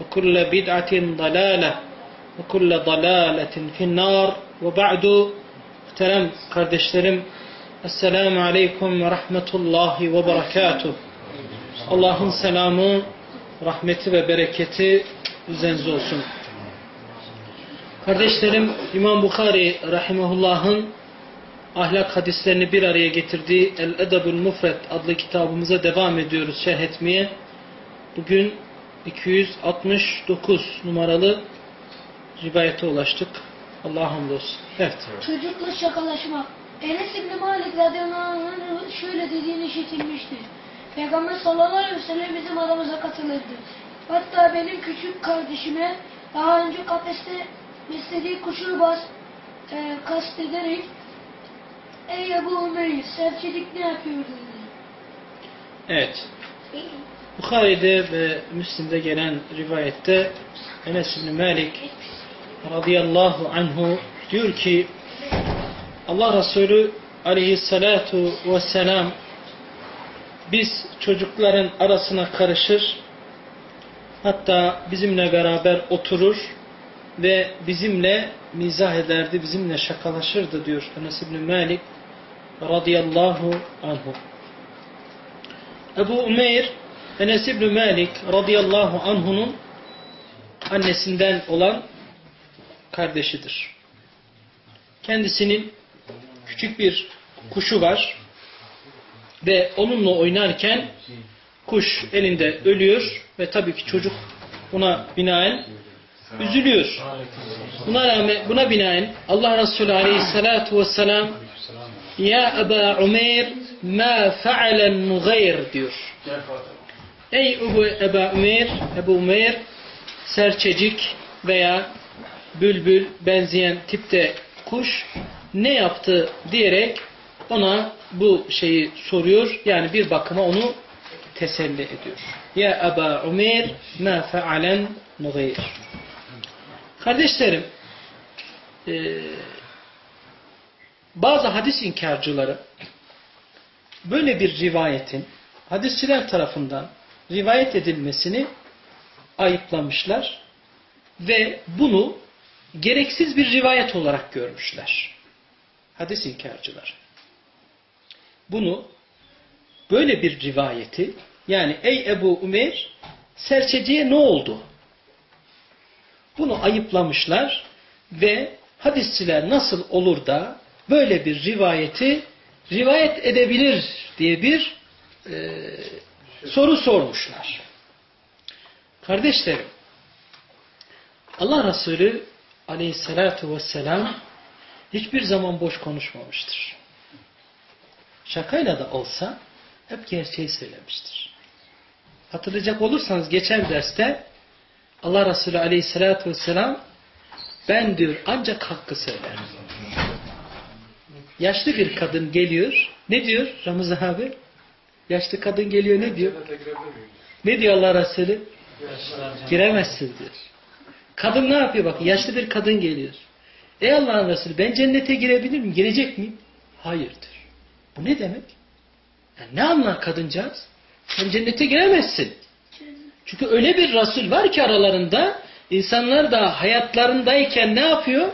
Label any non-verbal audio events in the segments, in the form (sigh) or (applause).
وكل بدعة ضلالة وكل ضلالة في النار وبعد muhterem kardeşlerim Esselamu Aleyküm ve Rahmetullahi ve Berekatuh Allah'ın selamı, rahmeti ve bereketi üzerinize olsun. Kardeşlerim İmam Bukhari Rahimahullah'ın ahlak hadislerini bir araya getirdiği El-Edebül Mufret adlı kitabımıza devam ediyoruz şerh etmeye. Bugün 269 numaralı rivayete ulaştık. Allah'a hamdolsun. Evet. Çocukla şakalaşmak. Enes İbni Malik radıyallahu şöyle dediğini işitilmiştir. Peygamber sallallahu aleyhi ve sellem bizim aramıza katılırdı. Hatta benim küçük kardeşime daha önce kafeste beslediği kuşu bas e, kastederek Ey Ebu Umeyr serçelik ne yapıyor dedi. Evet. Bukhari'de ve Müslim'de gelen rivayette Enes İbni Malik radıyallahu anhu diyor ki Allah Resulü aleyhissalatu vesselam biz çocukların arasına karışır hatta bizimle beraber oturur ve bizimle mizah ederdi, bizimle şakalaşırdı diyor Enes İbni Malik radıyallahu anhu. Ebu Umeyr Enes İbni Malik radıyallahu anhunun annesinden olan kardeşidir. Kendisinin küçük bir kuşu var ve onunla oynarken kuş elinde ölüyor ve tabii ki çocuk buna binaen üzülüyor. Buna rağmen buna binaen Allah Resulü Aleyhissalatu vesselam Ya Eba Umeyr ma fealen nugayr diyor. Ey Ebu Eba Umeyr, Ebu Umeyr serçecik veya bülbül benzeyen tipte kuş ne yaptı diyerek ona bu şeyi soruyor. Yani bir bakıma onu teselli ediyor. Ya Eba Umeyr ma fealen nugayr. Kardeşlerim e, bazı hadis inkarcıları böyle bir rivayetin hadisçiler tarafından rivayet edilmesini ayıplamışlar ve bunu gereksiz bir rivayet olarak görmüşler. Hadis inkarcılar. Bunu böyle bir rivayeti yani ey Ebu Umeyr serçeciye ne oldu? Bunu ayıplamışlar ve hadisçiler nasıl olur da böyle bir rivayeti rivayet edebilir diye bir e, soru sormuşlar. Kardeşlerim Allah Resulü aleyhissalatu vesselam hiçbir zaman boş konuşmamıştır. Şakayla da olsa hep gerçeği söylemiştir. Hatırlayacak olursanız geçen derste Allah Resulü aleyhissalatu vesselam ben diyor ancak hakkı söylerim. Yaşlı bir kadın geliyor. Ne diyor Ramazan abi? Yaşlı kadın geliyor ne diyor? Ne diyor Allah Resulü? Giremezsin diyor. Kadın ne yapıyor bak? Yaşlı bir kadın geliyor. Ey Allah'ın Resulü ben cennete girebilir miyim? Girecek miyim? Hayırdır. Bu ne demek? Yani ne anlar kadıncağız? Sen cennete giremezsin. Çünkü öyle bir Resul var ki aralarında insanlar da hayatlarındayken ne yapıyor?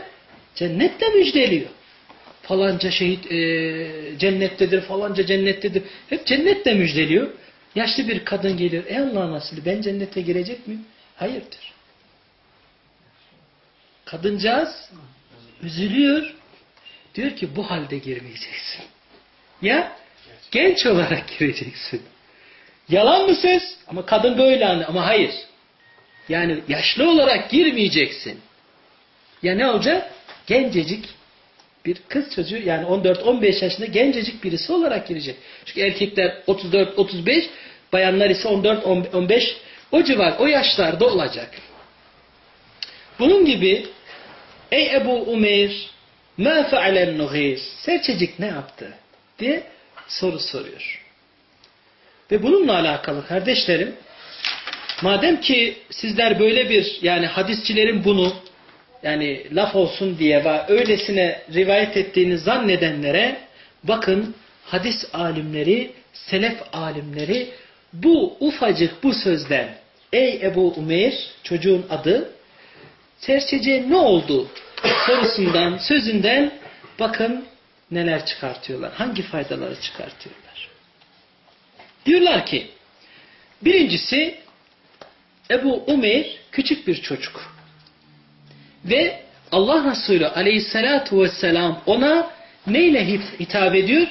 Cennetle müjdeliyor. Falanca şehit e, cennettedir, falanca cennettedir. Hep cennetle müjdeliyor. Yaşlı bir kadın geliyor. Ey Allah'ın Resulü ben cennete girecek miyim? Hayırdır. Kadıncağız üzülüyor. Diyor ki bu halde girmeyeceksin. Ya genç olarak gireceksin. Yalan mı söz? Ama kadın böyle anlıyor. Ama hayır. Yani yaşlı olarak girmeyeceksin. Ya ne olacak? Gencecik bir kız çocuğu yani 14-15 yaşında gencecik birisi olarak girecek. Çünkü erkekler 34-35, bayanlar ise 14-15 o civar, o yaşlarda olacak. Bunun gibi Ey Ebu Umeyr ma fe'alen nughir Serçecik ne yaptı? diye soru soruyor. Ve bununla alakalı kardeşlerim madem ki sizler böyle bir yani hadisçilerin bunu yani laf olsun diye öylesine rivayet ettiğini zannedenlere bakın hadis alimleri, selef alimleri bu ufacık bu sözden ey Ebu Umeyr çocuğun adı serçece ne oldu sorusundan sözünden bakın neler çıkartıyorlar. Hangi faydaları çıkartıyorlar. Diyorlar ki birincisi Ebu Umeyr küçük bir çocuk. Ve Allah Resulü aleyhissalatu vesselam ona neyle hitap ediyor?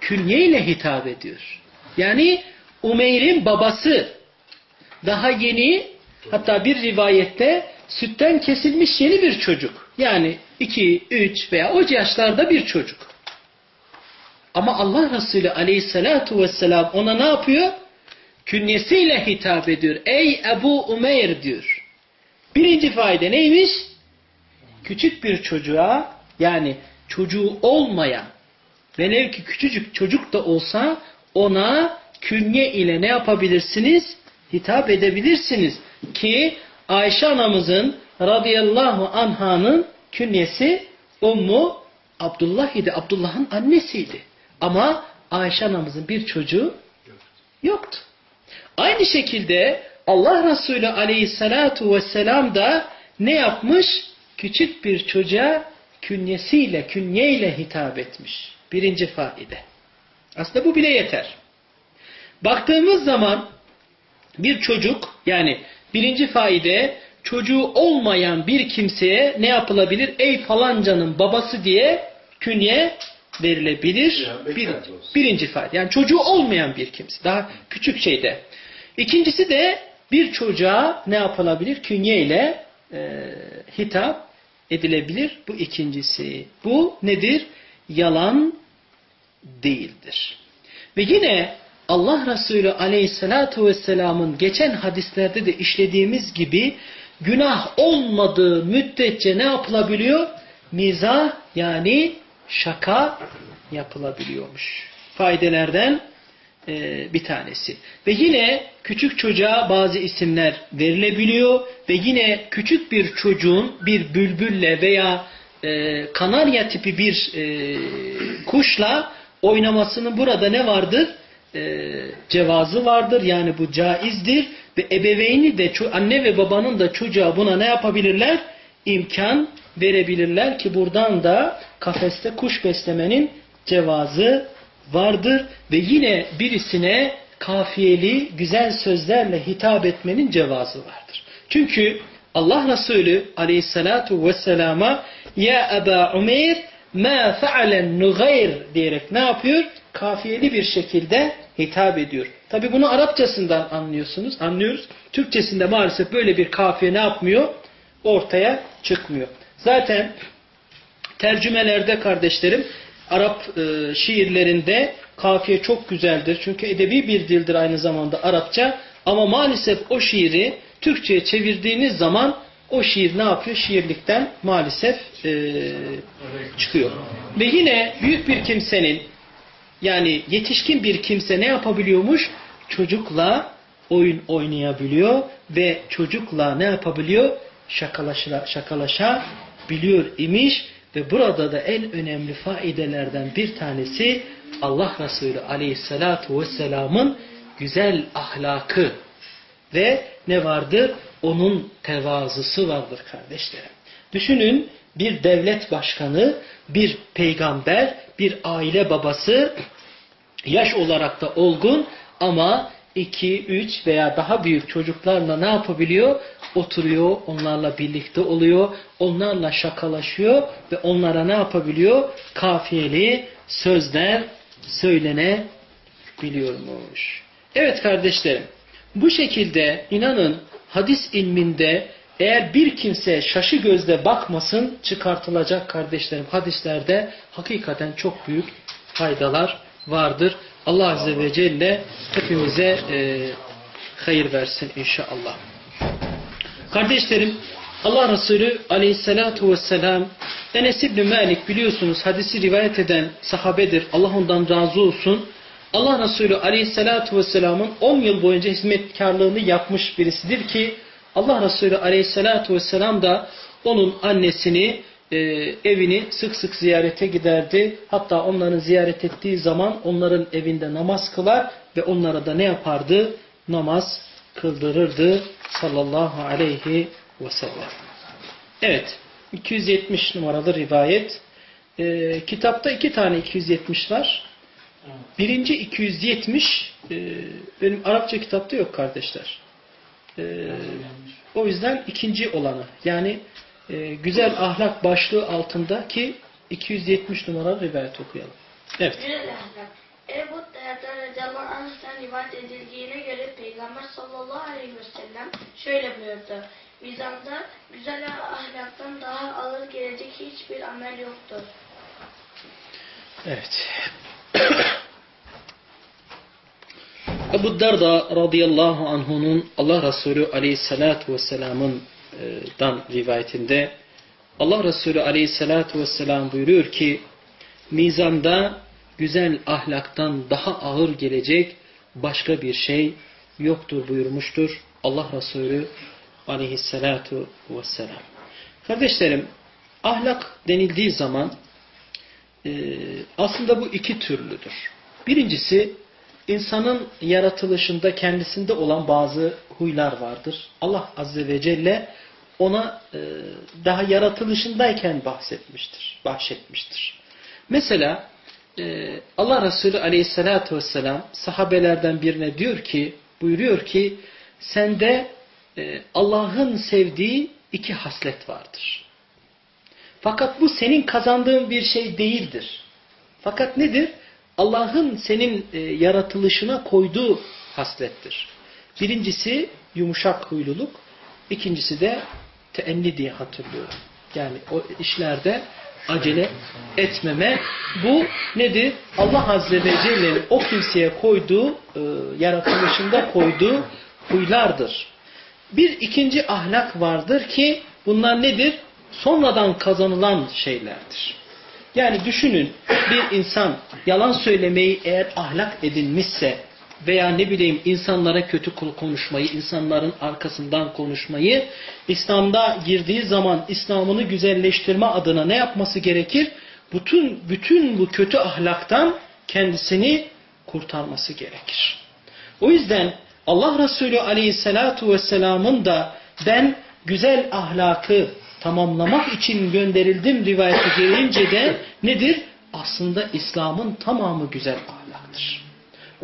Künyeyle hitap ediyor. Yani Umeyr'in babası daha yeni hatta bir rivayette sütten kesilmiş yeni bir çocuk. Yani 2, 3 veya o yaşlarda bir çocuk. Ama Allah Resulü aleyhissalatu vesselam ona ne yapıyor? Künyesiyle hitap ediyor. Ey Ebu Umeyr diyor. Birinci fayda neymiş? Küçük bir çocuğa yani çocuğu olmayan velev ki küçücük çocuk da olsa ona künye ile ne yapabilirsiniz? Hitap edebilirsiniz. Ki Ayşe anamızın radıyallahu anhanın künyesi Ummu Abdullah idi. Abdullah'ın annesiydi. Ama Ayşe anamızın bir çocuğu yoktu. Aynı şekilde Allah Resulü aleyhissalatu vesselam da ne yapmış? Küçük bir çocuğa künyesiyle, künyeyle hitap etmiş. Birinci faide. Aslında bu bile yeter. Baktığımız zaman bir çocuk yani birinci faide çocuğu olmayan bir kimseye ne yapılabilir? Ey falancanın babası diye künye verilebilir. Bir, birinci faide. Yani çocuğu olmayan bir kimse. Daha küçük şeyde. İkincisi de bir çocuğa ne yapılabilir? Künye ile e, hitap edilebilir. Bu ikincisi. Bu nedir? Yalan değildir. Ve yine Allah Resulü aleyhissalatu vesselamın geçen hadislerde de işlediğimiz gibi günah olmadığı müddetçe ne yapılabiliyor? Mizah yani şaka yapılabiliyormuş. Faydelerden e, bir tanesi. Ve yine küçük çocuğa bazı isimler verilebiliyor ve yine küçük bir çocuğun bir bülbülle veya e, kanarya tipi bir e, kuşla oynamasının burada ne vardır? Cevazı vardır. Yani bu caizdir ve ebeveyni de anne ve babanın da çocuğa buna ne yapabilirler? İmkan verebilirler ki buradan da kafeste kuş beslemenin cevazı vardır ve yine birisine kafiyeli güzel sözlerle hitap etmenin cevazı vardır. Çünkü Allah Resulü aleyhissalatu vesselama ya Eba Umeyr ma fealen nugayr diyerek ne yapıyor? Kafiyeli bir şekilde hitap ediyor. Tabi bunu Arapçasından anlıyorsunuz, anlıyoruz. Türkçesinde maalesef böyle bir kafiye ne yapmıyor? Ortaya çıkmıyor. Zaten tercümelerde kardeşlerim Arap e, şiirlerinde kafiye çok güzeldir. Çünkü edebi bir dildir aynı zamanda Arapça. Ama maalesef o şiiri Türkçe'ye çevirdiğiniz zaman o şiir ne yapıyor? Şiirlikten maalesef e, çıkıyor. Ve yine büyük bir kimsenin yani yetişkin bir kimse ne yapabiliyormuş? Çocukla oyun oynayabiliyor ve çocukla ne yapabiliyor? Şakalaşa, şakalaşabiliyor imiş Ve burada da en önemli faidelerden bir tanesi Allah Resulü aleyhissalatu vesselamın güzel ahlakı ve ne vardır? Onun tevazusu vardır kardeşlerim. Düşünün bir devlet başkanı, bir peygamber, bir aile babası yaş olarak da olgun ama iki, üç veya daha büyük çocuklarla ne yapabiliyor? Oturuyor, onlarla birlikte oluyor, onlarla şakalaşıyor ve onlara ne yapabiliyor? Kafiyeli sözler söylenebiliyormuş. Evet kardeşlerim, bu şekilde inanın hadis ilminde eğer bir kimse şaşı gözle bakmasın çıkartılacak kardeşlerim hadislerde hakikaten çok büyük faydalar vardır. Allah Azze ve Celle hepimize e, hayır versin inşallah. Kardeşlerim Allah Resulü aleyhissalatu vesselam Enes İbni Malik biliyorsunuz hadisi rivayet eden sahabedir. Allah ondan razı olsun. Allah Resulü aleyhissalatu vesselamın 10 yıl boyunca hizmetkarlığını yapmış birisidir ki Allah Resulü aleyhissalatu vesselam da onun annesini e, evini sık sık ziyarete giderdi. Hatta onların ziyaret ettiği zaman onların evinde namaz kılar ve onlara da ne yapardı? Namaz kıldırırdı sallallahu aleyhi ve sellem. Evet 270 numaralı rivayet. E, kitapta iki tane 270 var. Birinci 270 e, benim Arapça kitapta yok kardeşler. E, o yüzden ikinci olanı yani e, güzel ahlak başlığı altındaki 270 numaralı rivayet okuyalım. Evet. Güzel ahlak. Ebu Derda radıyallahu anh'tan rivayet edildiğine göre Peygamber sallallahu aleyhi ve sellem şöyle buyurdu. Mizanda güzel ahlaktan daha ağır gelecek hiçbir amel yoktur. Evet. Ebu Derda radıyallahu anh'unun Allah Resulü aleyhissalatu vesselamın dan rivayetinde Allah Resulü aleyhissalatu vesselam buyuruyor ki mizanda güzel ahlaktan daha ağır gelecek başka bir şey yoktur buyurmuştur Allah Resulü aleyhissalatu vesselam. Kardeşlerim ahlak denildiği zaman e, aslında bu iki türlüdür. Birincisi insanın yaratılışında kendisinde olan bazı huylar vardır. Allah Azze ve Celle ona e, daha yaratılışındayken bahsetmiştir, bahşetmiştir. Mesela e, Allah Resulü aleyhissalatü vesselam sahabelerden birine diyor ki, buyuruyor ki sende e, Allah'ın sevdiği iki haslet vardır. Fakat bu senin kazandığın bir şey değildir. Fakat nedir? Allah'ın senin e, yaratılışına koyduğu haslettir. Birincisi yumuşak huyluluk, ikincisi de teenni diye hatırlıyorum. Yani o işlerde acele etmeme. Bu nedir? Allah Azze ve Celle'nin o kimseye koyduğu, e, yaratılışında koyduğu huylardır. Bir ikinci ahlak vardır ki bunlar nedir? Sonradan kazanılan şeylerdir. Yani düşünün bir insan yalan söylemeyi eğer ahlak edinmişse veya ne bileyim insanlara kötü konuşmayı, insanların arkasından konuşmayı İslam'da girdiği zaman İslam'ını güzelleştirme adına ne yapması gerekir? Bütün, bütün bu kötü ahlaktan kendisini kurtarması gerekir. O yüzden Allah Resulü aleyhissalatu vesselamın da ben güzel ahlakı tamamlamak için gönderildim rivayeti gelince de nedir? Aslında İslam'ın tamamı güzel ahlaktır.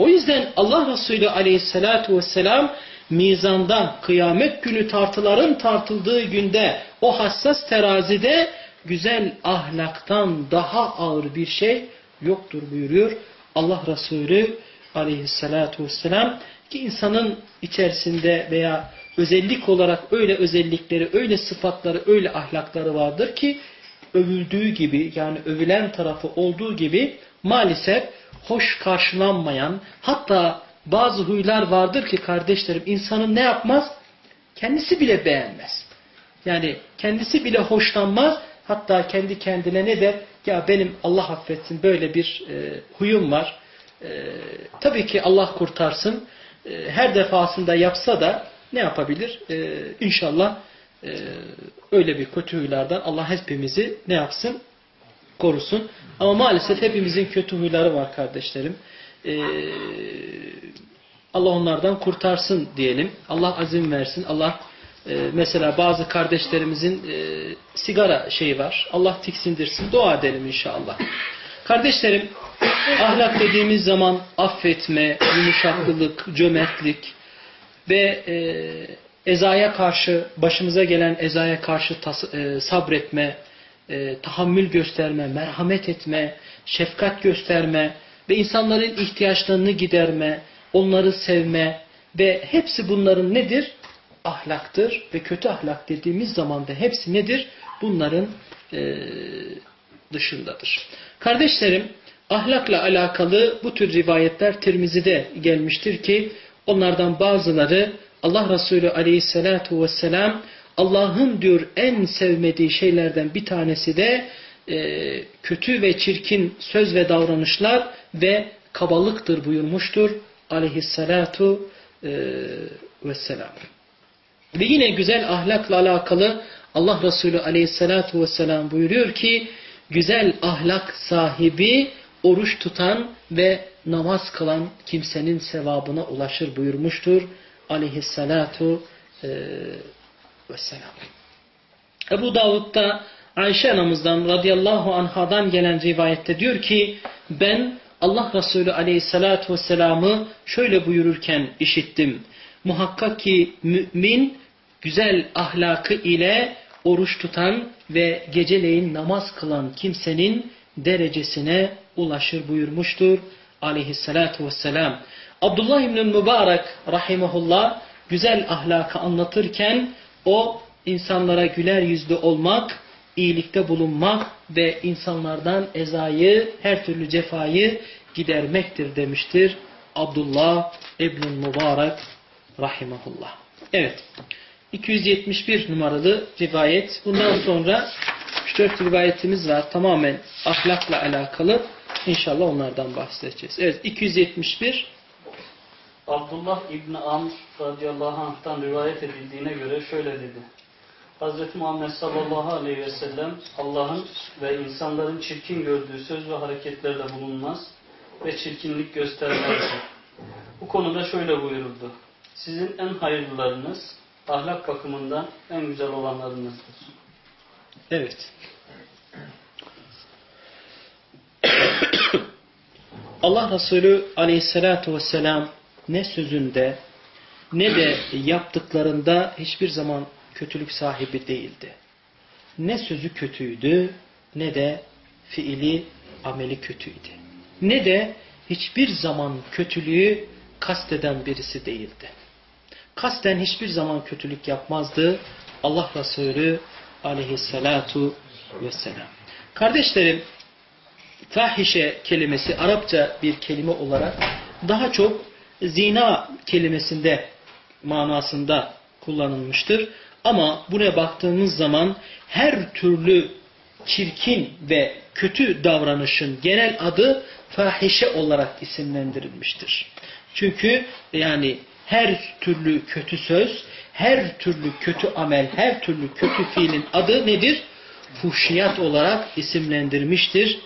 O yüzden Allah Resulü aleyhissalatu vesselam mizanda kıyamet günü tartıların tartıldığı günde o hassas terazide güzel ahlaktan daha ağır bir şey yoktur buyuruyor. Allah Resulü aleyhissalatu vesselam ki insanın içerisinde veya özellik olarak öyle özellikleri, öyle sıfatları, öyle ahlakları vardır ki övüldüğü gibi yani övülen tarafı olduğu gibi maalesef hoş karşılanmayan hatta bazı huylar vardır ki kardeşlerim insanın ne yapmaz? Kendisi bile beğenmez. Yani kendisi bile hoşlanmaz. Hatta kendi kendine ne der? Ya benim Allah affetsin böyle bir e, huyum var. E, tabii ki Allah kurtarsın. E, her defasında yapsa da ne yapabilir? E, inşallah e, öyle bir kötü huylardan Allah hepimizi ne yapsın? Korusun. Ama maalesef hepimizin kötü huyları var kardeşlerim. Ee, Allah onlardan kurtarsın diyelim. Allah azim versin. Allah e, mesela bazı kardeşlerimizin e, sigara şeyi var. Allah tiksindirsin. Dua edelim inşallah. Kardeşlerim ahlak dediğimiz zaman affetme, yumuşaklılık, cömertlik ve e, ezaya karşı, başımıza gelen ezaya karşı e, sabretme, e, tahammül gösterme, merhamet etme, şefkat gösterme ve insanların ihtiyaçlarını giderme, onları sevme ve hepsi bunların nedir? Ahlaktır ve kötü ahlak dediğimiz zaman da hepsi nedir? Bunların e, dışındadır. Kardeşlerim, ahlakla alakalı bu tür rivayetler Tirmizi'de gelmiştir ki onlardan bazıları Allah Resulü aleyhissalatu vesselam Allah'ın diyor en sevmediği şeylerden bir tanesi de e, kötü ve çirkin söz ve davranışlar ve kabalıktır buyurmuştur aleyhissalatu e, vesselam. Ve yine güzel ahlakla alakalı Allah Resulü aleyhissalatu vesselam buyuruyor ki güzel ahlak sahibi oruç tutan ve namaz kılan kimsenin sevabına ulaşır buyurmuştur aleyhissalatu e, vesselam. Ebu Davud'da Ayşe anamızdan radıyallahu anhadan gelen rivayette diyor ki ben Allah Resulü aleyhissalatu vesselam'ı şöyle buyururken işittim. Muhakkak ki mümin güzel ahlakı ile oruç tutan ve geceleyin namaz kılan kimsenin derecesine ulaşır buyurmuştur aleyhissalatu vesselam. Abdullah İbn Mübarek rahimahullah güzel ahlakı anlatırken o insanlara güler yüzlü olmak, iyilikte bulunmak ve insanlardan ezayı, her türlü cefayı gidermektir demiştir. Abdullah İbn Mübarek rahimahullah. Evet. 271 numaralı rivayet. Bundan sonra 3-4 rivayetimiz var. Tamamen ahlakla alakalı. İnşallah onlardan bahsedeceğiz. Evet 271 Abdullah İbni Amr radıyallahu anh'tan rivayet edildiğine göre şöyle dedi. Hz. Muhammed sallallahu aleyhi ve sellem Allah'ın ve insanların çirkin gördüğü söz ve hareketlerde bulunmaz ve çirkinlik göstermezdi. Bu konuda şöyle buyuruldu. Sizin en hayırlılarınız ahlak bakımından en güzel olanlarınızdır. Evet. (coughs) Allah Resulü aleyhissalatu vesselam ne sözünde ne de yaptıklarında hiçbir zaman kötülük sahibi değildi. Ne sözü kötüydü ne de fiili ameli kötüydü. Ne de hiçbir zaman kötülüğü kasteden birisi değildi. Kasten hiçbir zaman kötülük yapmazdı Allah Resulü aleyhissalatu vesselam. Kardeşlerim, fahişe kelimesi Arapça bir kelime olarak daha çok zina kelimesinde manasında kullanılmıştır. Ama buraya baktığımız zaman her türlü çirkin ve kötü davranışın genel adı fahişe olarak isimlendirilmiştir. Çünkü yani her türlü kötü söz, her türlü kötü amel, her türlü kötü fiilin adı nedir? Fuhşiyat olarak isimlendirmiştir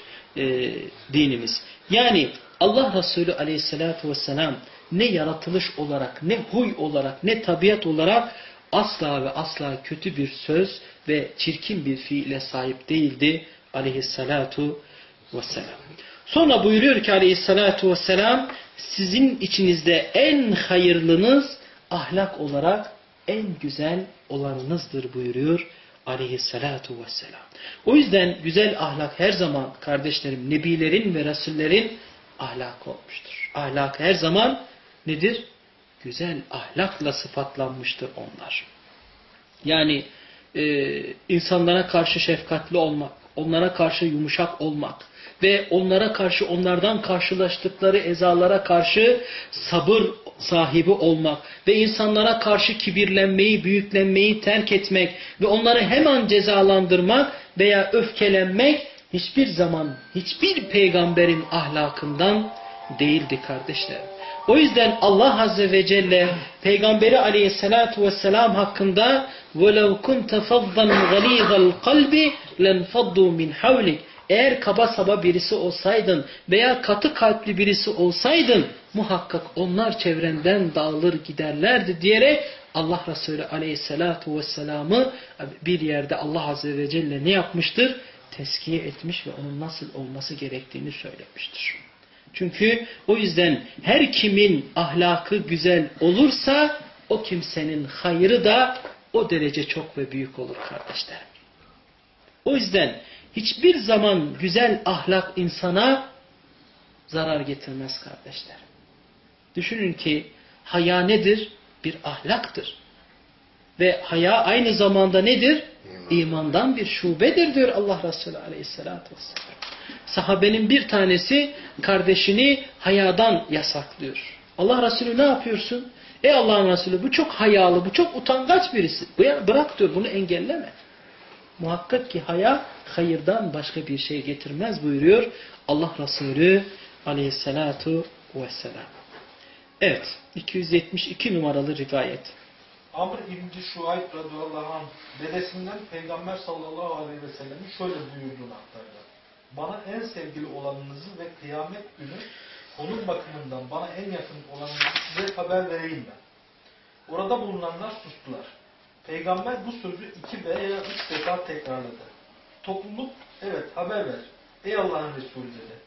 dinimiz. Yani Allah Resulü aleyhissalatu vesselam ne yaratılış olarak, ne huy olarak, ne tabiat olarak asla ve asla kötü bir söz ve çirkin bir fiile sahip değildi aleyhissalatu vesselam. Sonra buyuruyor ki aleyhissalatu vesselam sizin içinizde en hayırlınız ahlak olarak en güzel olanınızdır buyuruyor aleyhissalatu vesselam. O yüzden güzel ahlak her zaman kardeşlerim nebilerin ve rasullerin ahlakı olmuştur. Ahlak her zaman nedir? Güzel ahlakla sıfatlanmıştır onlar. Yani e, insanlara karşı şefkatli olmak, onlara karşı yumuşak olmak ve onlara karşı onlardan karşılaştıkları ezalara karşı sabır sahibi olmak ve insanlara karşı kibirlenmeyi, büyüklenmeyi terk etmek ve onları hemen cezalandırmak veya öfkelenmek hiçbir zaman hiçbir peygamberin ahlakından değildi kardeşler. O yüzden Allah Azze ve Celle Peygamberi Aleyhisselatü Vesselam hakkında وَلَوْ كُنْتَ فَضَّنْ غَلِيظَ الْقَلْبِ لَنْفَضُّوا مِنْ حَوْلِكَ Eğer kaba saba birisi olsaydın veya katı kalpli birisi olsaydın muhakkak onlar çevrenden dağılır giderlerdi diyerek Allah Resulü aleyhissalatu vesselam'ı bir yerde Allah Azze ve Celle ne yapmıştır? Teskiye etmiş ve onun nasıl olması gerektiğini söylemiştir. Çünkü o yüzden her kimin ahlakı güzel olursa o kimsenin hayrı da o derece çok ve büyük olur kardeşlerim. O yüzden hiçbir zaman güzel ahlak insana zarar getirmez kardeşler. Düşünün ki haya nedir? Bir ahlaktır. Ve haya aynı zamanda nedir? İmandan bir şubedir diyor Allah Resulü aleyhissalatü vesselam. Sahabenin bir tanesi kardeşini hayadan yasaklıyor. Allah Resulü ne yapıyorsun? Ey Allah'ın Resulü bu çok hayalı, bu çok utangaç birisi. Bırak diyor bunu engelleme. Muhakkak ki haya hayırdan başka bir şey getirmez buyuruyor Allah Resulü aleyhissalatu vesselam. Evet 272 numaralı rivayet. Amr İbni Şuayb radıyallahu anh dedesinden Peygamber sallallahu aleyhi ve sellem'in şöyle buyurduğunu aktardı. Bana en sevgili olanınızı ve kıyamet günü onun bakımından bana en yakın olanınızı size haber vereyim ben. Orada bulunanlar sustular. Peygamber bu sözü iki veya üç defa tekrarladı. Topluluk evet haber ver. Ey Allah'ın Resulü dedi.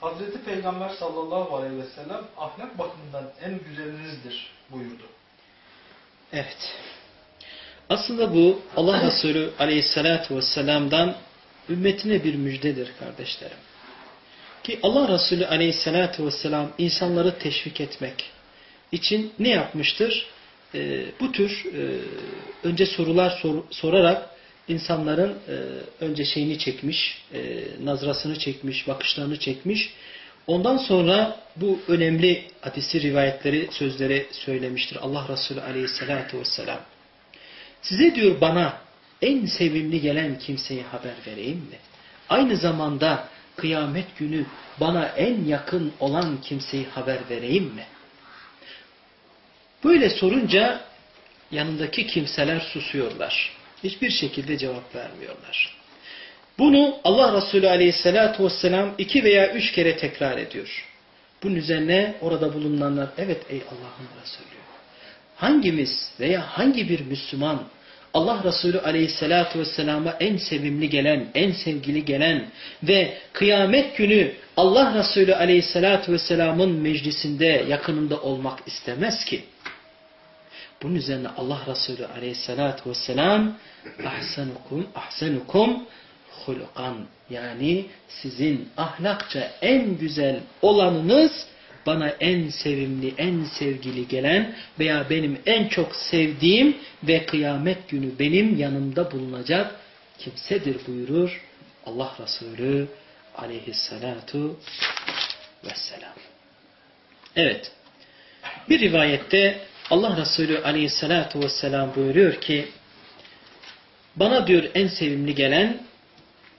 Hazreti Peygamber sallallahu aleyhi ve sellem ahlak bakımından en güzelinizdir buyurdu. Evet. Aslında bu Allah Resulü aleyhissalatu vesselam'dan ümmetine bir müjdedir kardeşlerim. Ki Allah Resulü aleyhissalatu vesselam insanları teşvik etmek için ne yapmıştır? Ee, bu tür e, önce sorular sor, sorarak insanların e, önce şeyini çekmiş, e, nazrasını çekmiş, bakışlarını çekmiş. Ondan sonra bu önemli hadisi rivayetleri, sözleri söylemiştir Allah Resulü aleyhissalatu vesselam. Size diyor bana en sevimli gelen kimseyi haber vereyim mi? Aynı zamanda kıyamet günü bana en yakın olan kimseyi haber vereyim mi? Böyle sorunca yanındaki kimseler susuyorlar. Hiçbir şekilde cevap vermiyorlar. Bunu Allah Resulü aleyhissalatu vesselam iki veya üç kere tekrar ediyor. Bunun üzerine orada bulunanlar evet ey Allah'ın Resulü. Hangimiz veya hangi bir Müslüman Allah Resulü aleyhissalatu vesselama en sevimli gelen, en sevgili gelen ve kıyamet günü Allah Resulü aleyhissalatu vesselamın meclisinde yakınında olmak istemez ki. Bunun üzerine Allah Resulü aleyhissalatu vesselam ahsenukum ahsenukum hulukan yani sizin ahlakça en güzel olanınız bana en sevimli, en sevgili gelen veya benim en çok sevdiğim ve kıyamet günü benim yanımda bulunacak kimsedir buyurur Allah Resulü aleyhissalatu vesselam. Evet. Bir rivayette Allah Resulü aleyhissalatu vesselam buyuruyor ki bana diyor en sevimli gelen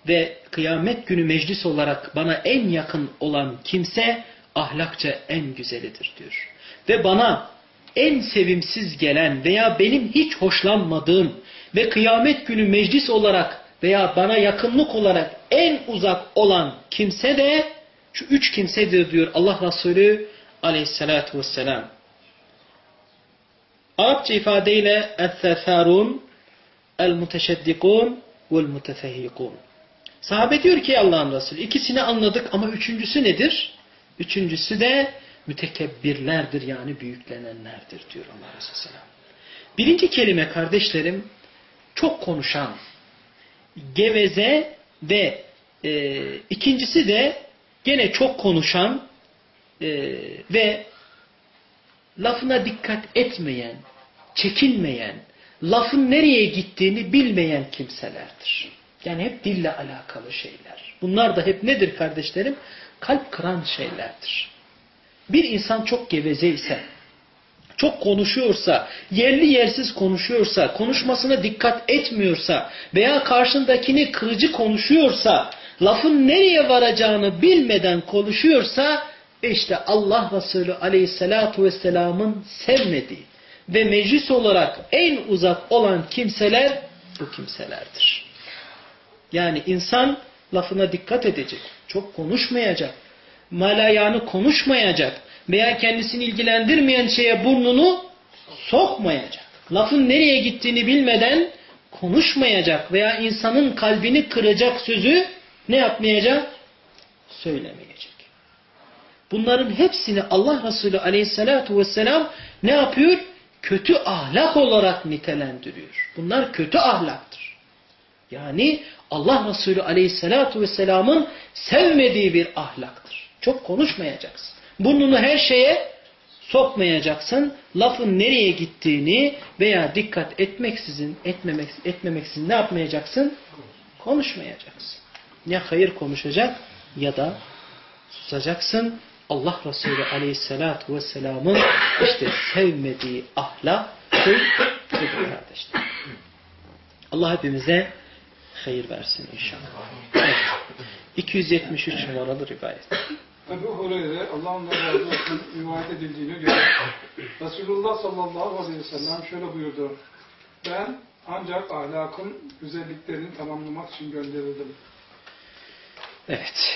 ve kıyamet günü meclis olarak bana en yakın olan kimse ahlakça en güzelidir diyor. Ve bana en sevimsiz gelen veya benim hiç hoşlanmadığım ve kıyamet günü meclis olarak veya bana yakınlık olarak en uzak olan kimse de şu üç kimsedir diyor Allah Resulü aleyhissalatu vesselam. Arapça ifadeyle el-thetharun, el-muteşeddikun vel-mutefehhikun. Sahabe diyor ki Allah'ın Resulü ikisini anladık ama üçüncüsü nedir? Üçüncüsü de mütekebbirlerdir yani büyüklenenlerdir diyor Allah Resulü Selam. Birinci kelime kardeşlerim çok konuşan, geveze ve e, ikincisi de gene çok konuşan e, ve lafına dikkat etmeyen, çekinmeyen, lafın nereye gittiğini bilmeyen kimselerdir. Yani hep dille alakalı şeyler. Bunlar da hep nedir kardeşlerim? Kalp kıran şeylerdir. Bir insan çok geveze ise, çok konuşuyorsa, yerli yersiz konuşuyorsa, konuşmasına dikkat etmiyorsa veya karşındakini kırıcı konuşuyorsa, lafın nereye varacağını bilmeden konuşuyorsa, işte Allah Resulü aleyhissalatu vesselamın sevmediği ve meclis olarak en uzak olan kimseler bu kimselerdir. Yani insan lafına dikkat edecek. Çok konuşmayacak. Malayani konuşmayacak. Veya kendisini ilgilendirmeyen şeye burnunu sokmayacak. Lafın nereye gittiğini bilmeden konuşmayacak veya insanın kalbini kıracak sözü ne yapmayacak? Söylemeyecek. Bunların hepsini Allah Resulü aleyhissalatu vesselam ne yapıyor? Kötü ahlak olarak nitelendiriyor. Bunlar kötü ahlaktır. Yani Allah Resulü aleyhissalatu vesselamın sevmediği bir ahlaktır. Çok konuşmayacaksın. Burnunu her şeye sokmayacaksın. Lafın nereye gittiğini veya dikkat etmeksizin, etmemek, etmemeksizin ne yapmayacaksın? Konuşmayacaksın. Ya hayır konuşacak ya da susacaksın. Allah Resulü Aleyhisselatü Vesselam'ın işte sevmediği ahlak. Allah hepimize hayır versin inşallah. Evet. 273 numaralı rivayet. Ebu Hureyre, Allah'ın da razı olsun rivayet edildiğine göre Resulullah sallallahu aleyhi ve sellem şöyle buyurdu. Ben ancak ahlakın güzelliklerini tamamlamak için gönderildim. Evet.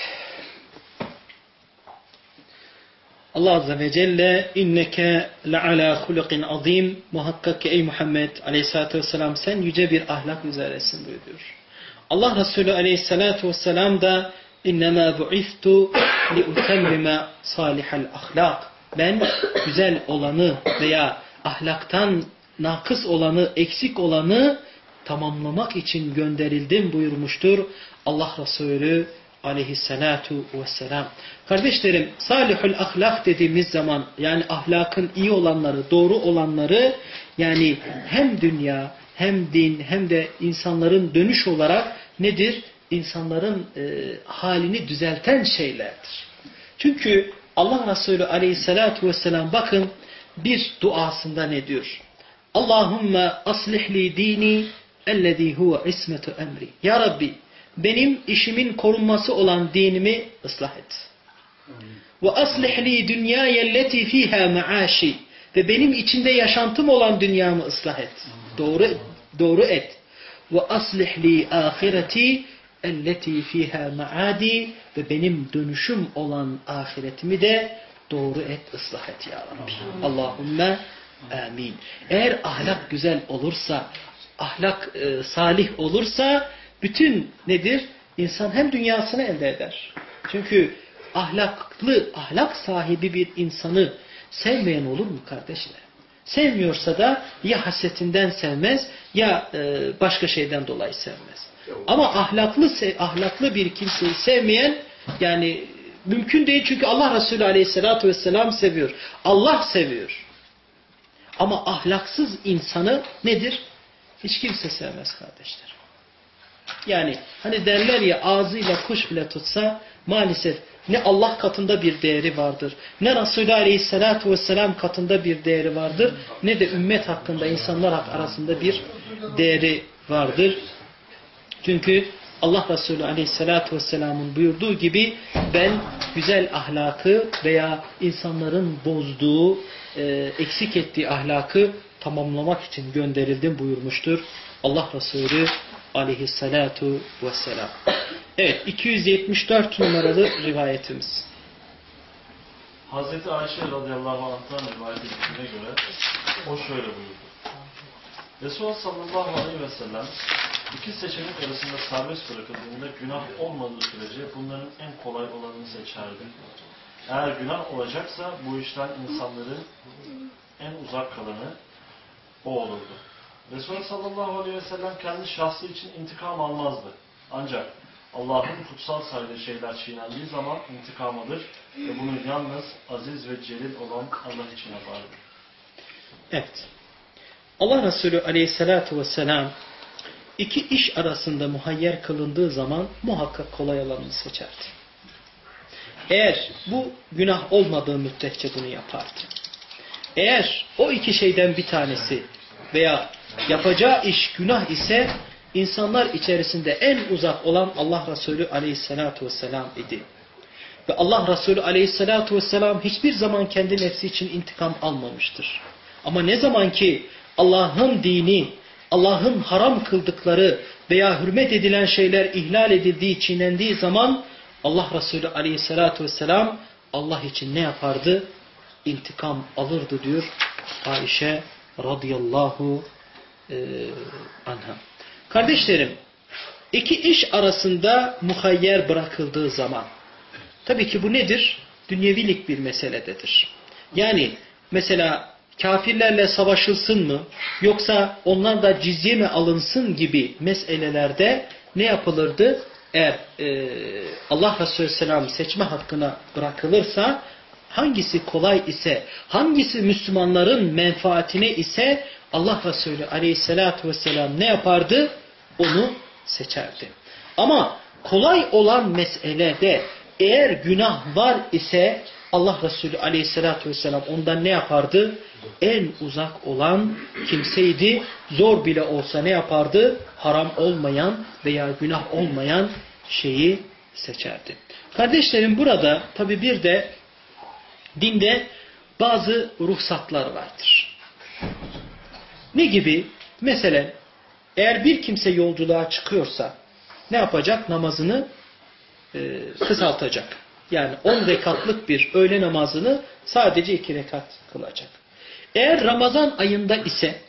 Allah Azze ve Celle inneke leala hulukin azim muhakkak ki ey Muhammed aleyhissalatü vesselam sen yüce bir ahlak üzeresin buyuruyor. Allah Resulü aleyhissalatü vesselam da innema bu'istu liutemmime salihal ahlak ben güzel olanı veya ahlaktan nakıs olanı, eksik olanı tamamlamak için gönderildim buyurmuştur Allah Resulü aleyhissalatu vesselam. Kardeşlerim salihul ahlak dediğimiz zaman yani ahlakın iyi olanları, doğru olanları yani hem dünya hem din hem de insanların dönüş olarak nedir? İnsanların e, halini düzelten şeylerdir. Çünkü Allah Resulü aleyhissalatu vesselam bakın bir duasında ne diyor? Allahümme aslihli dini ellezî huve ismetu emri. Ya Rabbi benim işimin korunması olan dinimi ıslah et. Ve aslihli dünyayelleti fiha maaşi. Ve benim içinde yaşantım olan dünyamı ıslah et. Doğru doğru et. Ve aslihli ahireti elleti fiha maadi ve benim dönüşüm olan ahiretimi de doğru et, ıslah et ya Rabbi. Allahümme amin. Eğer ahlak güzel olursa, ahlak e, salih olursa bütün nedir? İnsan hem dünyasını elde eder. Çünkü ahlaklı, ahlak sahibi bir insanı sevmeyen olur mu kardeşler? Sevmiyorsa da ya hasetinden sevmez ya e, başka şeyden dolayı sevmez. Ama ahlaklı ahlaklı bir kimseyi sevmeyen yani mümkün değil çünkü Allah Resulü Aleyhisselatü Vesselam seviyor. Allah seviyor. Ama ahlaksız insanı nedir? Hiç kimse sevmez kardeşler. Yani hani derler ya ağzıyla kuş bile tutsa maalesef ne Allah katında bir değeri vardır. Ne Resulü Aleyhisselatü Vesselam katında bir değeri vardır. Ne de ümmet hakkında insanlar arasında bir değeri vardır. Çünkü Allah Resulü Aleyhisselatü Vesselam'ın buyurduğu gibi ben güzel ahlakı veya insanların bozduğu, e, eksik ettiği ahlakı tamamlamak için gönderildim buyurmuştur. Allah Resulü Aleyhisselatü Vesselam. Evet 274 numaralı rivayetimiz. Hazreti Ayşe radıyallahu anh'tan rivayet edildiğine göre o şöyle buyurdu. Resulullah sallallahu aleyhi ve sellem iki seçenek arasında serbest bırakıldığında günah olmadığı sürece bunların en kolay olanını seçerdi. Eğer günah olacaksa bu işten insanların en uzak kalanı o olurdu. Resulullah sallallahu aleyhi ve sellem kendi şahsı için intikam almazdı. Ancak Allah'ın kutsal saydığı şeyler çiğnendiği zaman intikam alır ve bunu yalnız aziz ve celil olan Allah için yapardı. Evet. Allah Resulü aleyhissalatu vesselam iki iş arasında muhayyer kılındığı zaman muhakkak kolay olanını seçerdi. Eğer bu günah olmadığı müddetçe bunu yapardı. Eğer o iki şeyden bir tanesi veya yapacağı iş günah ise insanlar içerisinde en uzak olan Allah Resulü aleyhissalatu vesselam idi. Ve Allah Resulü aleyhissalatu vesselam hiçbir zaman kendi nefsi için intikam almamıştır. Ama ne zaman ki Allah'ın dini, Allah'ın haram kıldıkları veya hürmet edilen şeyler ihlal edildiği, çiğnendiği zaman Allah Resulü aleyhissalatu vesselam Allah için ne yapardı? İntikam alırdı diyor Ayşe radıyallahu e. Kardeşlerim, iki iş arasında muhayyer bırakıldığı zaman, tabii ki bu nedir? Dünyevilik bir meselededir. Yani mesela kafirlerle savaşılsın mı, yoksa onlar da cizye mi alınsın gibi meselelerde ne yapılırdı? Eğer e, Allah Resulü Selam seçme hakkına bırakılırsa, hangisi kolay ise, hangisi Müslümanların menfaatine ise Allah Resulü Aleyhisselatü Vesselam ne yapardı? Onu seçerdi. Ama kolay olan meselede eğer günah var ise Allah Resulü Aleyhisselatü Vesselam ondan ne yapardı? En uzak olan kimseydi. Zor bile olsa ne yapardı? Haram olmayan veya günah olmayan şeyi seçerdi. Kardeşlerim burada tabi bir de dinde bazı ruhsatlar vardır. Ne gibi? Mesela eğer bir kimse yolculuğa çıkıyorsa ne yapacak? Namazını e, kısaltacak. Yani 10 rekatlık bir öğle namazını sadece 2 rekat kılacak. Eğer Ramazan ayında ise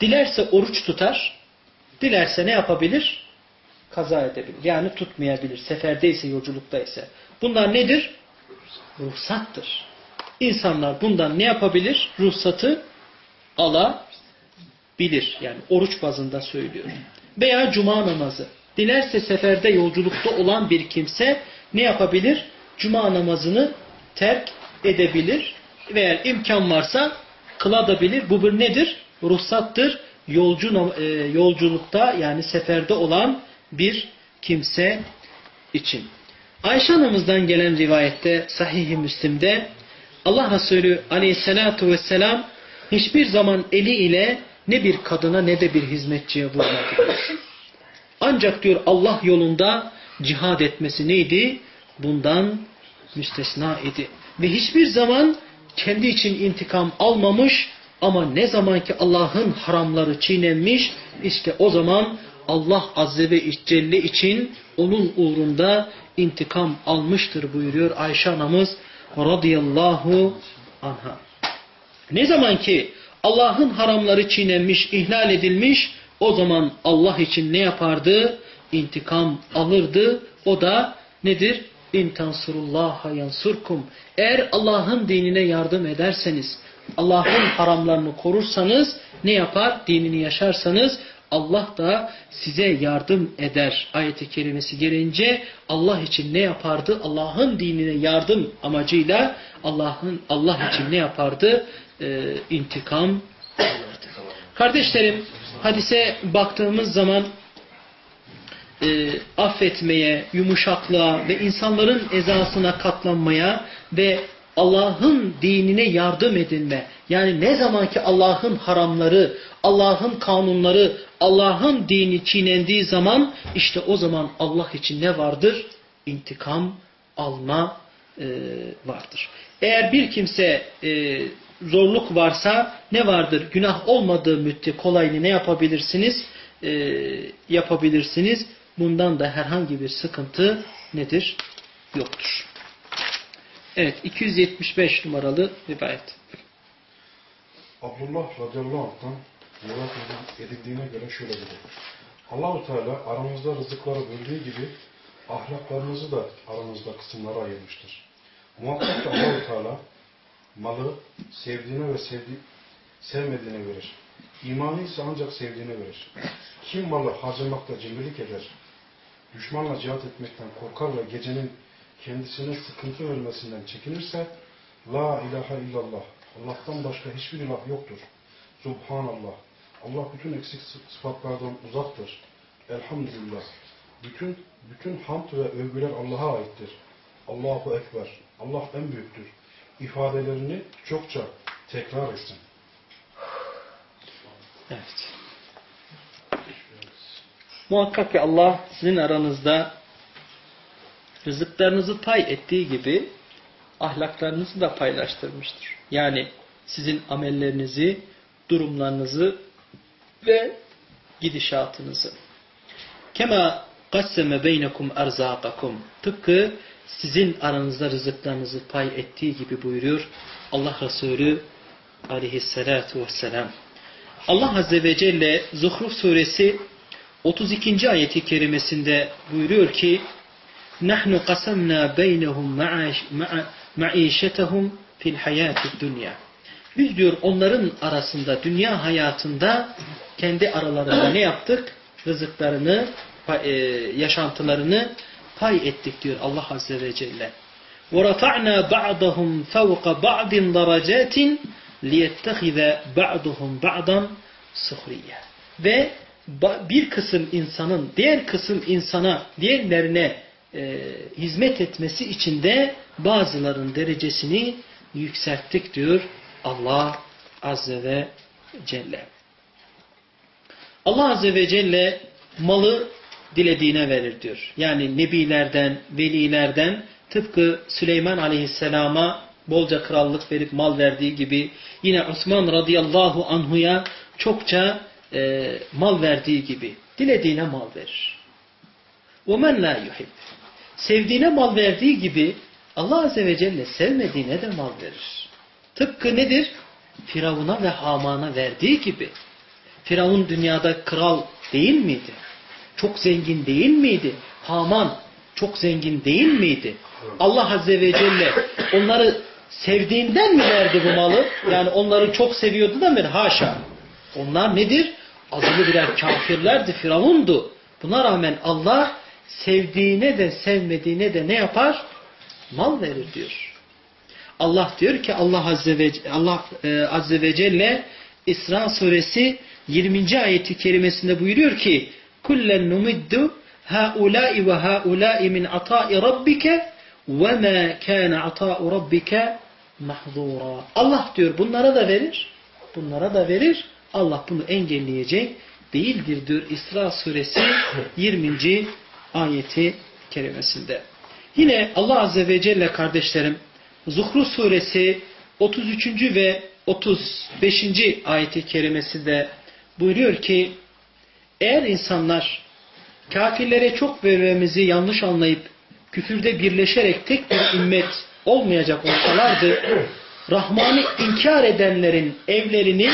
dilerse oruç tutar, dilerse ne yapabilir? Kaza edebilir. Yani tutmayabilir. Seferdeyse, yolculuktaysa. Bunlar nedir? Ruhsattır. İnsanlar bundan ne yapabilir? Ruhsatı alabilir. Yani oruç bazında söylüyorum. Veya cuma namazı. Dilerse seferde yolculukta olan bir kimse ne yapabilir? Cuma namazını terk edebilir. Veya imkan varsa kılabilir. Bu bir nedir? Ruhsattır. Yolcu, e, yolculukta yani seferde olan bir kimse için. Ayşe anamızdan gelen rivayette Sahih-i Müslim'de Allah Resulü aleyhissalatu vesselam hiçbir zaman eli ile ne bir kadına ne de bir hizmetçiye vurmadı. Ancak diyor Allah yolunda cihad etmesi neydi? Bundan müstesna idi. Ve hiçbir zaman kendi için intikam almamış ama ne zaman ki Allah'ın haramları çiğnenmiş işte o zaman Allah Azze ve Celle için onun uğrunda intikam almıştır buyuruyor Ayşe anamız radıyallahu anha. Ne zaman ki Allah'ın haramları çiğnenmiş, ihlal edilmiş o zaman Allah için ne yapardı? İntikam alırdı. O da nedir? İn tansurullaha yansurkum. Eğer Allah'ın dinine yardım ederseniz, Allah'ın haramlarını korursanız, ne yapar? Dinini yaşarsanız, Allah da size yardım eder. Ayeti kerimesi gelince Allah için ne yapardı? Allah'ın dinine yardım amacıyla Allah'ın Allah için ne yapardı? Ee, intikam alırdı. Kardeşlerim, hadise baktığımız zaman e, affetmeye, yumuşaklığa ve insanların ezasına katlanmaya ve Allah'ın dinine yardım edilme. Yani ne zaman ki Allah'ın haramları, Allah'ın kanunları, Allah'ın dini çiğnendiği zaman işte o zaman Allah için ne vardır? İntikam alma e, vardır. Eğer bir kimse e, zorluk varsa ne vardır? Günah olmadığı müddetçe kolayını ne yapabilirsiniz? E, yapabilirsiniz. Bundan da herhangi bir sıkıntı nedir? Yoktur. Evet 275 numaralı rivayet. Abdullah radıyallahu anh'tan rivayet edildiğine göre şöyle dedi. Allahu Teala aramızda rızıkları böldüğü gibi ahlaklarımızı da aramızda kısımlara ayırmıştır. Muhakkak ki Allahu Teala malı sevdiğine ve sevdi, sevmediğine verir. İmanı ise ancak sevdiğine verir. Kim malı harcamakta cimrilik eder, düşmanla cihat etmekten korkar ve gecenin kendisine sıkıntı vermesinden çekinirse La ilahe illallah Allah'tan başka hiçbir ilah yoktur. Subhanallah. Allah bütün eksik sıfatlardan uzaktır. Elhamdülillah. Bütün bütün hamd ve övgüler Allah'a aittir. Allahu Ekber. Allah en büyüktür. İfadelerini çokça tekrar etsin. Evet. Muhakkak ki Allah sizin aranızda rızıklarınızı pay ettiği gibi ahlaklarınızı da paylaştırmıştır. Yani sizin amellerinizi, durumlarınızı ve gidişatınızı. Kema qasseme beynekum erzakakum. Tıpkı sizin aranızda rızıklarınızı pay ettiği gibi buyuruyor Allah Resulü aleyhissalatu vesselam. Allah Azze ve Celle Zuhruf suresi 32. ayeti kerimesinde buyuruyor ki نَحْنُ قَسَمْنَا بَيْنَهُمْ مَعِيشَتَهُمْ fil hayatid dünya. Biz diyor onların arasında dünya hayatında kendi aralarında ne yaptık? Rızıklarını, e, yaşantılarını pay ettik diyor Allah Azze ve Celle. وَرَفَعْنَا بَعْضَهُمْ فَوْقَ بَعْضٍ دَرَجَاتٍ لِيَتَّخِذَ بَعْضُهُمْ بَعْضًا سُخْرِيًّا Ve bir kısım insanın diğer kısım insana, diğerlerine e, hizmet etmesi için de bazıların derecesini yükselttik diyor Allah Azze ve Celle. Allah Azze ve Celle malı dilediğine verir diyor. Yani nebilerden, velilerden tıpkı Süleyman Aleyhisselam'a bolca krallık verip mal verdiği gibi yine Osman radıyallahu anhuya çokça e, mal verdiği gibi dilediğine mal verir. وَمَنْ لَا يُحِبْ Sevdiğine mal verdiği gibi Allah Azze ve Celle sevmediğine de mal verir. Tıpkı nedir? Firavun'a ve Haman'a verdiği gibi. Firavun dünyada kral değil miydi? Çok zengin değil miydi? Haman çok zengin değil miydi? Allah Azze ve Celle onları sevdiğinden mi verdi bu malı? Yani onları çok seviyordu da mı? Haşa. Onlar nedir? Azılı birer kafirlerdi, Firavundu. Buna rağmen Allah sevdiğine de sevmediğine de ne yapar? Mal verir diyor. Allah diyor ki Allah Azze ve, Allah, e, Azze ve Celle İsra suresi 20. ayeti kerimesinde buyuruyor ki kullen numiddu haulâi ve haulâi min atâi rabbike ve mâ kâne atâ'u rabbike mahzûrâ. Allah diyor bunlara da verir, bunlara da verir. Allah bunu engelleyecek değildir diyor İsra suresi 20. ayeti kerimesinde. Yine Allah Azze ve Celle kardeşlerim Zuhruf suresi 33. ve 35. ayeti kerimesinde buyuruyor ki eğer insanlar kafirlere çok vermemizi yanlış anlayıp küfürde birleşerek tek bir ümmet olmayacak olsalardı Rahman'ı inkar edenlerin evlerini,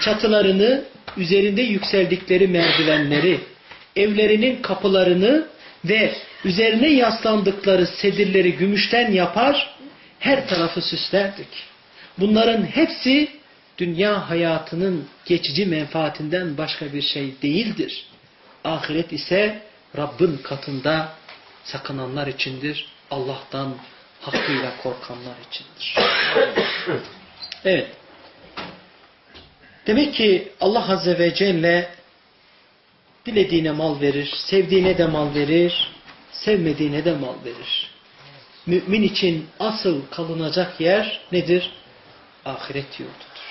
çatılarını, üzerinde yükseldikleri merdivenleri, evlerinin kapılarını ve üzerine yaslandıkları sedirleri gümüşten yapar, her tarafı süslerdik. Bunların hepsi dünya hayatının geçici menfaatinden başka bir şey değildir. Ahiret ise Rabbin katında sakınanlar içindir. Allah'tan hakkıyla korkanlar içindir. Evet. Demek ki Allah Azze ve Celle dilediğine mal verir, sevdiğine de mal verir, sevmediğine de mal verir. Mümin için asıl kalınacak yer nedir? Ahiret yurdudur.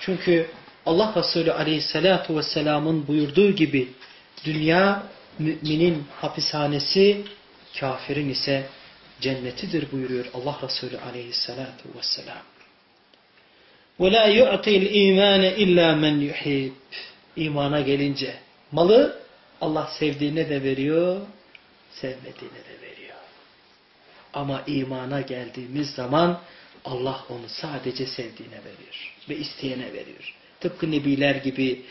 Çünkü Allah Resulü Aleyhisselatü Vesselam'ın buyurduğu gibi dünya müminin hapishanesi, kafirin ise cennetidir buyuruyor Allah Resulü Aleyhisselatü Vesselam. وَلَا يُعْطِي الْا۪يمَانَ اِلَّا مَنْ يُحِبْ İmana gelince malı Allah sevdiğine de veriyor, sevmediğine de veriyor. Ama imana geldiğimiz zaman Allah onu sadece sevdiğine veriyor ve isteyene veriyor. Tıpkı nebiler gibi,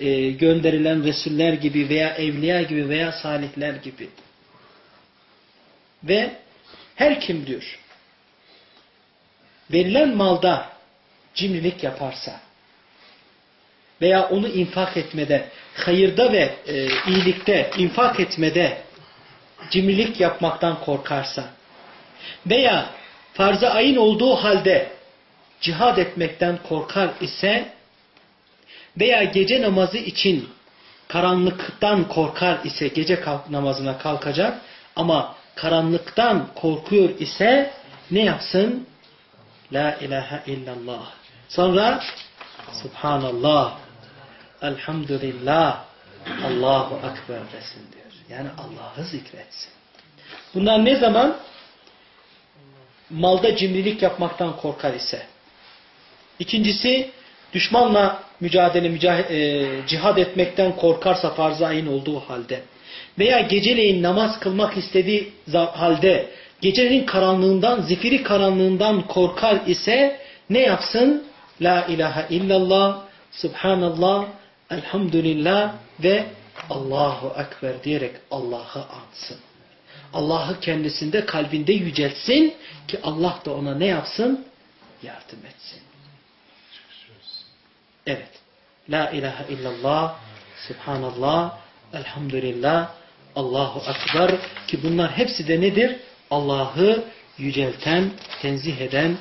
e, gönderilen resuller gibi veya evliya gibi veya salihler gibi. Ve her kim diyor, verilen malda cimrilik yaparsa veya onu infak etmede, hayırda ve e, iyilikte, infak etmede cimrilik yapmaktan korkarsa veya farz-ı ayın olduğu halde cihad etmekten korkar ise veya gece namazı için karanlıktan korkar ise gece kalk namazına kalkacak ama karanlıktan korkuyor ise ne yapsın? La ilahe illallah. Sonra Subhanallah, Elhamdülillah, Allahu Ekber desin diyor. Yani Allah'ı zikretsin. Bunlar ne zaman? Malda cimrilik yapmaktan korkar ise. İkincisi, düşmanla mücadele, e, cihad etmekten korkarsa farz-ı ayın olduğu halde veya geceleyin namaz kılmak istediği halde gecenin karanlığından, zifiri karanlığından korkar ise ne yapsın? La ilahe illallah, subhanallah, elhamdülillah ve Allahu Ekber diyerek Allah'ı ansın. Allah'ı kendisinde kalbinde yüceltsin ki Allah da ona ne yapsın? Yardım etsin. Evet. La ilahe illallah, subhanallah, elhamdülillah, Allahu Ekber ki bunlar hepsi de nedir? Allah'ı yücelten, tenzih eden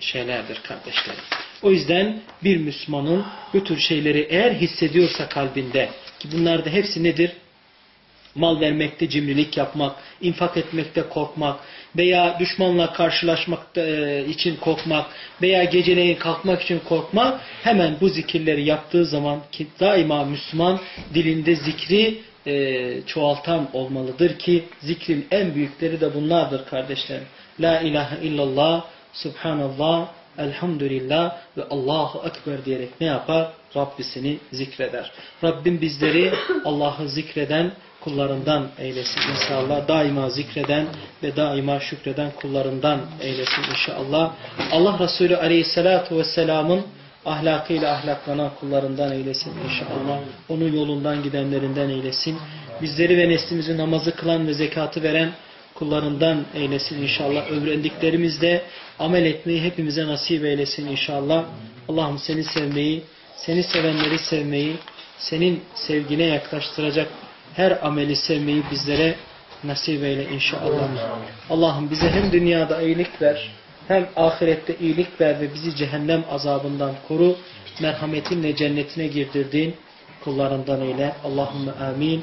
şeylerdir kardeşlerim. O yüzden bir Müslümanın bu tür şeyleri eğer hissediyorsa kalbinde ki bunlar da hepsi nedir? mal vermekte cimrilik yapmak, infak etmekte korkmak veya düşmanla karşılaşmak e, için korkmak veya geceleyin kalkmak için korkmak hemen bu zikirleri yaptığı zaman ki daima Müslüman dilinde zikri e, çoğaltan olmalıdır ki zikrin en büyükleri de bunlardır kardeşlerim. La ilahe illallah, subhanallah, elhamdülillah ve Allahu Ekber diyerek ne yapar? Rabbisini zikreder. Rabbim bizleri Allah'ı zikreden kullarından eylesin inşallah. Daima zikreden ve daima şükreden kullarından eylesin inşallah. Allah Resulü aleyhissalatu vesselamın ahlakıyla ahlaklanan kullarından eylesin inşallah. Onun yolundan gidenlerinden eylesin. Bizleri ve neslimizi namazı kılan ve zekatı veren kullarından eylesin inşallah. Öğrendiklerimizde amel etmeyi hepimize nasip eylesin inşallah. Allah'ım seni sevmeyi, seni sevenleri sevmeyi, senin sevgine yaklaştıracak her ameli sevmeyi bizlere nasip eyle inşallah. Allah'ım bize hem dünyada iyilik ver, hem ahirette iyilik ver ve bizi cehennem azabından koru. Merhametinle cennetine girdirdiğin kullarından eyle. Allahümme amin.